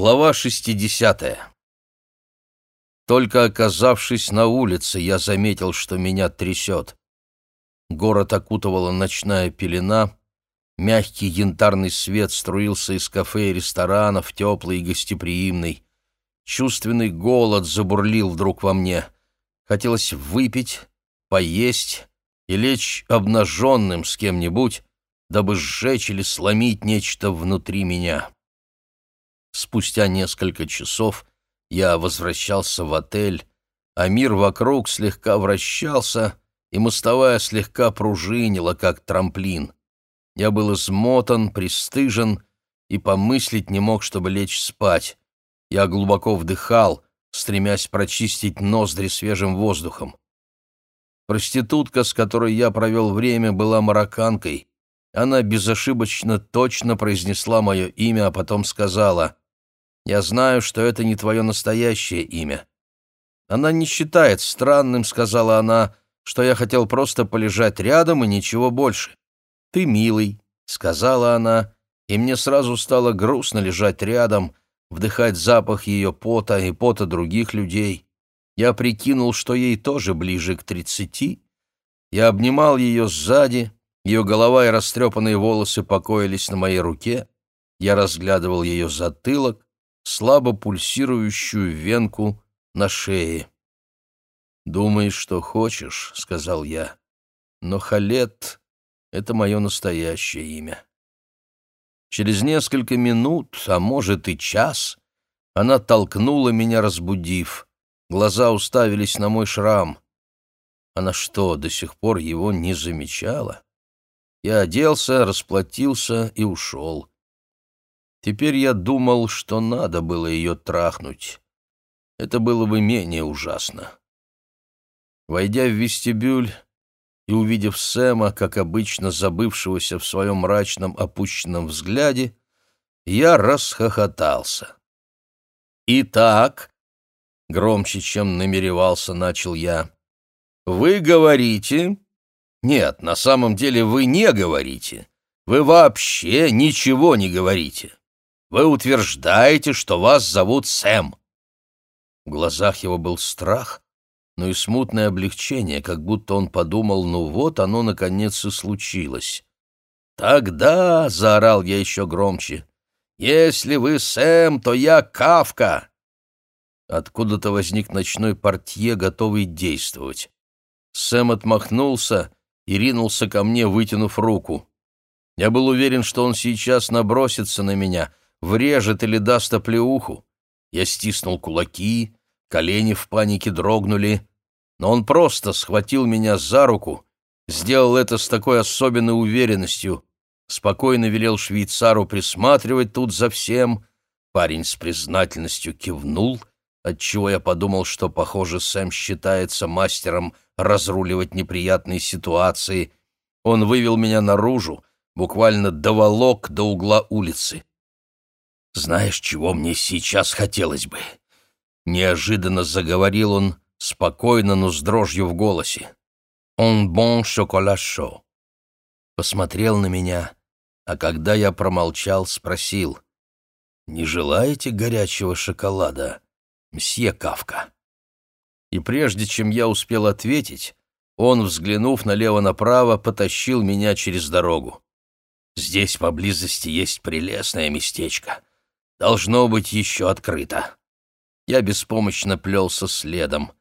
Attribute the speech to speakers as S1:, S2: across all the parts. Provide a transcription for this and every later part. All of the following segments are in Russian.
S1: Глава 60. Только оказавшись на улице, я заметил, что меня трясет. Город окутывала ночная пелена, мягкий янтарный свет струился из кафе и ресторанов, теплый и гостеприимный. Чувственный голод забурлил вдруг во мне. Хотелось выпить, поесть и лечь обнаженным с кем-нибудь, дабы сжечь или сломить нечто внутри меня. Спустя несколько часов я возвращался в отель, а мир вокруг слегка вращался, и мостовая слегка пружинила, как трамплин. Я был измотан, пристыжен и помыслить не мог, чтобы лечь спать. Я глубоко вдыхал, стремясь прочистить ноздри свежим воздухом. Проститутка, с которой я провел время, была марокканкой. Она безошибочно точно произнесла мое имя, а потом сказала «Я знаю, что это не твое настоящее имя». «Она не считает странным», — сказала она, — «что я хотел просто полежать рядом и ничего больше». «Ты милый», — сказала она, и мне сразу стало грустно лежать рядом, вдыхать запах ее пота и пота других людей. Я прикинул, что ей тоже ближе к тридцати. Я обнимал ее сзади, ее голова и растрепанные волосы покоились на моей руке. Я разглядывал ее затылок, слабо пульсирующую венку на шее. «Думаешь, что хочешь», — сказал я, — «но Халет — это мое настоящее имя». Через несколько минут, а может и час, она толкнула меня, разбудив. Глаза уставились на мой шрам. Она что, до сих пор его не замечала? Я оделся, расплатился и ушел. Теперь я думал, что надо было ее трахнуть. Это было бы менее ужасно. Войдя в вестибюль и увидев Сэма, как обычно забывшегося в своем мрачном опущенном взгляде, я расхохотался. «Итак», — громче, чем намеревался, начал я, — «вы говорите, нет, на самом деле вы не говорите. Вы вообще ничего не говорите. Вы утверждаете, что вас зовут Сэм. В глазах его был страх, но и смутное облегчение, как будто он подумал, ну вот оно наконец и случилось. «Тогда», — заорал я еще громче, — «если вы Сэм, то я Кавка». Откуда-то возник ночной портье, готовый действовать. Сэм отмахнулся и ринулся ко мне, вытянув руку. Я был уверен, что он сейчас набросится на меня, врежет или даст оплеуху. Я стиснул кулаки, колени в панике дрогнули, но он просто схватил меня за руку, сделал это с такой особенной уверенностью, спокойно велел швейцару присматривать тут за всем. Парень с признательностью кивнул, отчего я подумал, что, похоже, Сэм считается мастером разруливать неприятные ситуации. Он вывел меня наружу, буквально доволок до угла улицы. «Знаешь, чего мне сейчас хотелось бы?» Неожиданно заговорил он, спокойно, но с дрожью в голосе. «Он бон шоколад шо». Посмотрел на меня, а когда я промолчал, спросил. «Не желаете горячего шоколада, мсье Кавка?» И прежде чем я успел ответить, он, взглянув налево-направо, потащил меня через дорогу. «Здесь поблизости есть прелестное местечко. Должно быть еще открыто». Я беспомощно плелся следом.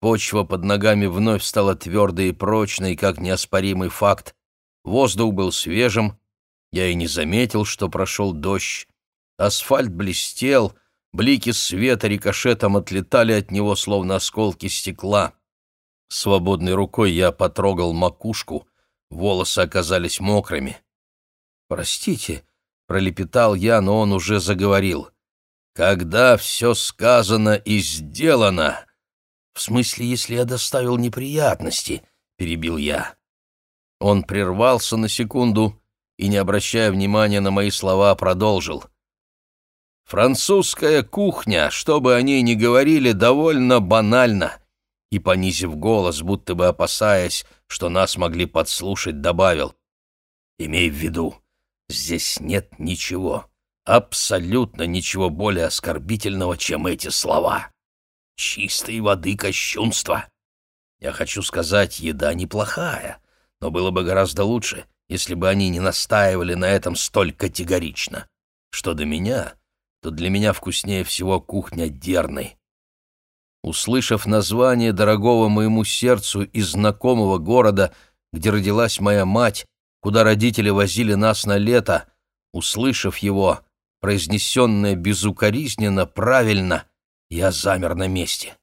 S1: Почва под ногами вновь стала твердой и прочной, как неоспоримый факт. Воздух был свежим. Я и не заметил, что прошел дождь. Асфальт блестел, Блики света рикошетом отлетали от него, словно осколки стекла. Свободной рукой я потрогал макушку, волосы оказались мокрыми. «Простите», — пролепетал я, но он уже заговорил. «Когда все сказано и сделано...» «В смысле, если я доставил неприятности?» — перебил я. Он прервался на секунду и, не обращая внимания на мои слова, продолжил. Французская кухня, что бы о ней ни говорили, довольно банальна. И, понизив голос, будто бы опасаясь, что нас могли подслушать, добавил. Имей в виду, здесь нет ничего, Абсолютно ничего более оскорбительного, чем эти слова. Чистой воды кощунство. Я хочу сказать, еда неплохая, но было бы гораздо лучше, если бы они не настаивали на этом столь категорично. Что до меня, то для меня вкуснее всего кухня Дерны. Услышав название дорогого моему сердцу и знакомого города, где родилась моя мать, куда родители возили нас на лето, услышав его, произнесенное безукоризненно, правильно, я замер на месте.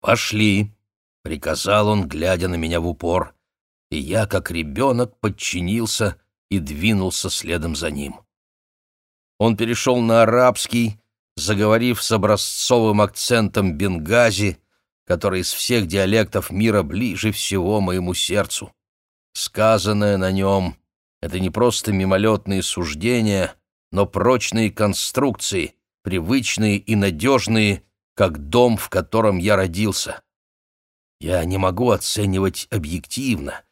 S1: «Пошли», — приказал он, глядя на меня в упор, и я, как ребенок, подчинился и двинулся следом за ним. Он перешел на арабский, заговорив с образцовым акцентом Бенгази, который из всех диалектов мира ближе всего моему сердцу. Сказанное на нем — это не просто мимолетные суждения, но прочные конструкции, привычные и надежные, как дом, в котором я родился. Я не могу оценивать объективно,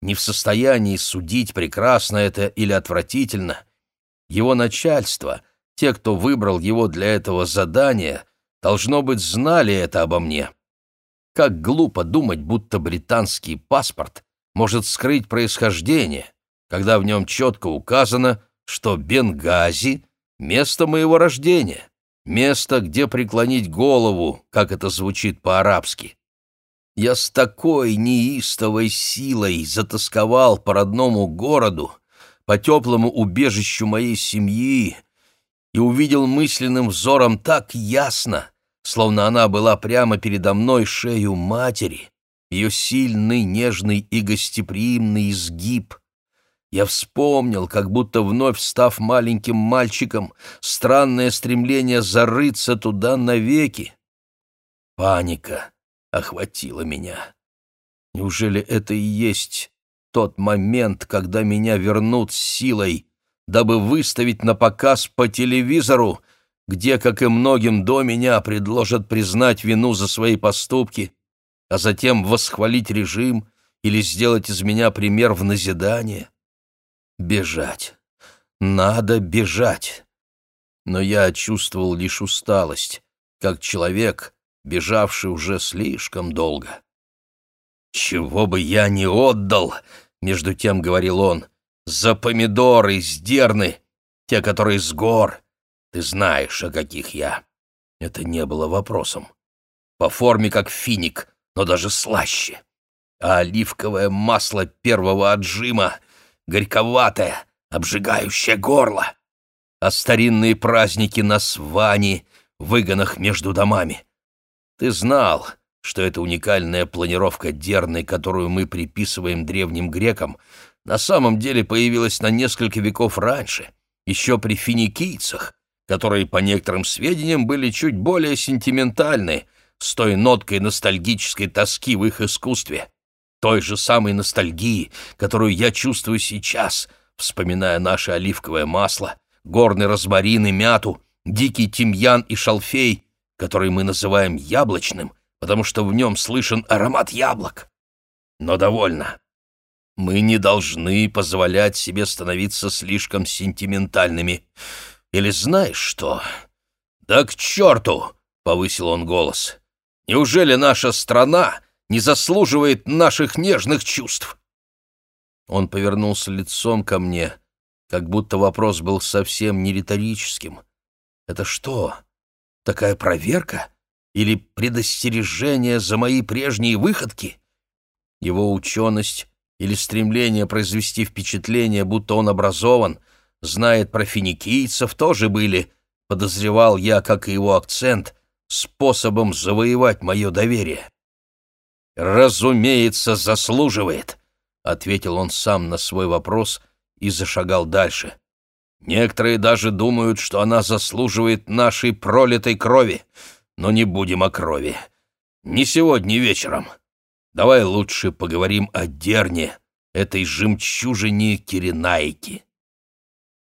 S1: не в состоянии судить, прекрасно это или отвратительно. Его начальство, те, кто выбрал его для этого задания, должно быть, знали это обо мне. Как глупо думать, будто британский паспорт может скрыть происхождение, когда в нем четко указано, что Бенгази — место моего рождения, место, где преклонить голову, как это звучит по-арабски. Я с такой неистовой силой затасковал по родному городу, по теплому убежищу моей семьи и увидел мысленным взором так ясно, словно она была прямо передо мной шею матери, ее сильный, нежный и гостеприимный изгиб. Я вспомнил, как будто вновь став маленьким мальчиком, странное стремление зарыться туда навеки. Паника охватила меня. Неужели это и есть тот момент, когда меня вернут силой, дабы выставить на показ по телевизору, где, как и многим до меня, предложат признать вину за свои поступки, а затем восхвалить режим или сделать из меня пример в назидание? Бежать. Надо бежать. Но я чувствовал лишь усталость, как человек, бежавший уже слишком долго. «Чего бы я не отдал!» — между тем говорил он. «За помидоры из дерны, те, которые с гор. Ты знаешь, о каких я». Это не было вопросом. По форме как финик, но даже слаще. А оливковое масло первого отжима, горьковатое, обжигающее горло. А старинные праздники на сване, выгонах между домами. Ты знал, что эта уникальная планировка дерны, которую мы приписываем древним грекам, на самом деле появилась на несколько веков раньше, еще при финикийцах, которые, по некоторым сведениям, были чуть более сентиментальны, с той ноткой ностальгической тоски в их искусстве, той же самой ностальгии, которую я чувствую сейчас, вспоминая наше оливковое масло, горный розмарин и мяту, дикий тимьян и шалфей, который мы называем яблочным, потому что в нем слышен аромат яблок. Но довольно. Мы не должны позволять себе становиться слишком сентиментальными. Или знаешь что? Да к черту! — повысил он голос. Неужели наша страна не заслуживает наших нежных чувств?» Он повернулся лицом ко мне, как будто вопрос был совсем не риторическим. «Это что, такая проверка или предостережение за мои прежние выходки?» Его ученость или стремление произвести впечатление, будто он образован, знает про финикийцев, тоже были, подозревал я, как и его акцент — способом завоевать мое доверие. «Разумеется, заслуживает», — ответил он сам на свой вопрос и зашагал дальше. «Некоторые даже думают, что она заслуживает нашей пролитой крови, но не будем о крови. Не сегодня вечером. Давай лучше поговорим о Дерне, этой жемчужине Киренайки».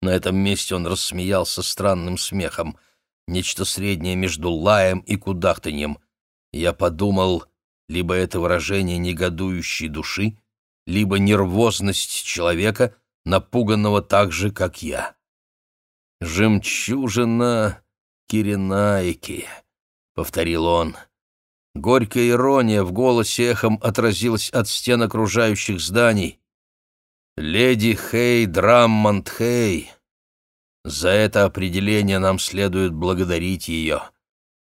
S1: На этом месте он рассмеялся странным смехом — нечто среднее между лаем и кудахтаньем. Я подумал, либо это выражение негодующей души, либо нервозность человека, напуганного так же, как я. «Жемчужина Киренаики», — повторил он. Горькая ирония в голосе эхом отразилась от стен окружающих зданий. «Леди Хей Драммонд Хей». За это определение нам следует благодарить ее.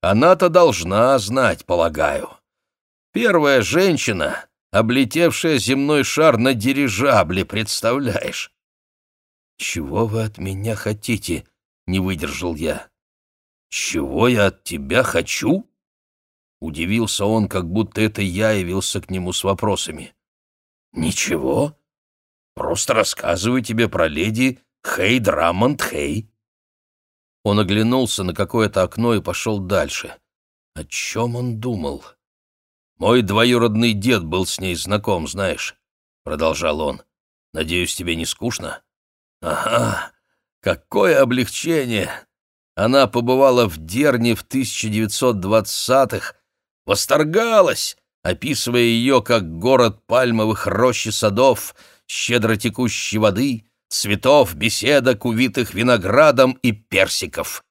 S1: Она-то должна знать, полагаю. Первая женщина, облетевшая земной шар на дирижабле, представляешь? «Чего вы от меня хотите?» — не выдержал я. «Чего я от тебя хочу?» Удивился он, как будто это я явился к нему с вопросами. «Ничего. Просто рассказываю тебе про леди Хей Драмонт Хей». Он оглянулся на какое-то окно и пошел дальше. О чем он думал? «Мой двоюродный дед был с ней знаком, знаешь», — продолжал он. «Надеюсь, тебе не скучно?» «Ага, какое облегчение! Она побывала в Дерне в 1920-х, восторгалась, описывая ее как город пальмовых рощ и садов, щедро текущей воды, цветов, беседок, увитых виноградом и персиков.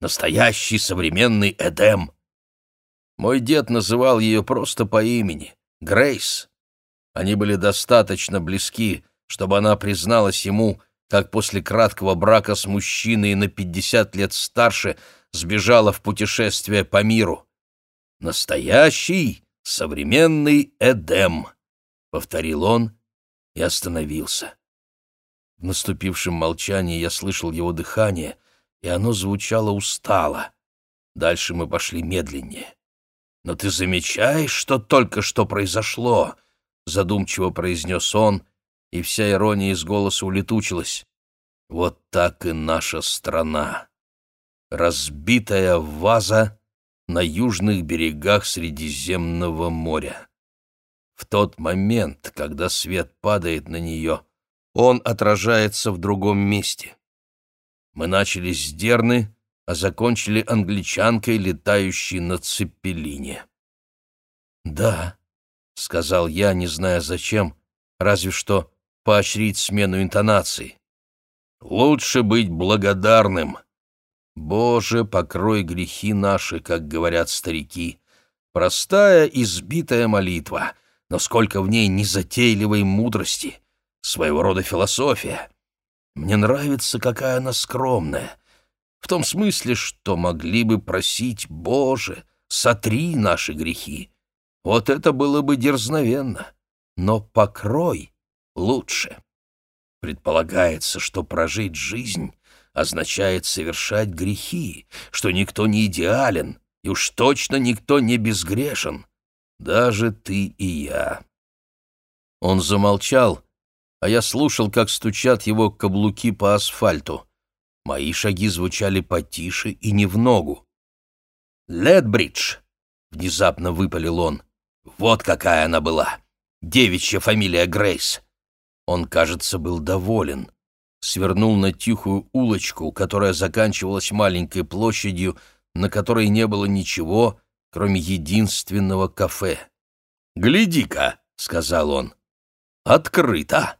S1: Настоящий современный Эдем. Мой дед называл ее просто по имени — Грейс. Они были достаточно близки, чтобы она призналась ему, как после краткого брака с мужчиной на пятьдесят лет старше сбежала в путешествие по миру. «Настоящий современный Эдем», — повторил он и остановился. В наступившем молчании я слышал его дыхание, и оно звучало устало. Дальше мы пошли медленнее. «Но ты замечаешь, что только что произошло?» — задумчиво произнес он, и вся ирония из голоса улетучилась. «Вот так и наша страна. Разбитая ваза на южных берегах Средиземного моря. В тот момент, когда свет падает на нее, он отражается в другом месте. Мы начали с Дерны, а закончили англичанкой, летающей на цепелине. «Да», — сказал я, не зная зачем, разве что поощрить смену интонации. «Лучше быть благодарным. Боже, покрой грехи наши, как говорят старики. Простая, избитая молитва, но сколько в ней незатейливой мудрости своего рода философия. Мне нравится, какая она скромная. В том смысле, что могли бы просить, Боже, сотри наши грехи. Вот это было бы дерзновенно. Но покрой лучше. Предполагается, что прожить жизнь означает совершать грехи, что никто не идеален, и уж точно никто не безгрешен, даже ты и я. Он замолчал, а я слушал, как стучат его каблуки по асфальту. Мои шаги звучали потише и не в ногу. «Ледбридж!» — внезапно выпалил он. «Вот какая она была! Девичья фамилия Грейс!» Он, кажется, был доволен. Свернул на тихую улочку, которая заканчивалась маленькой площадью, на которой не было ничего, кроме единственного кафе. «Гляди-ка!» — сказал он. «Открыто!»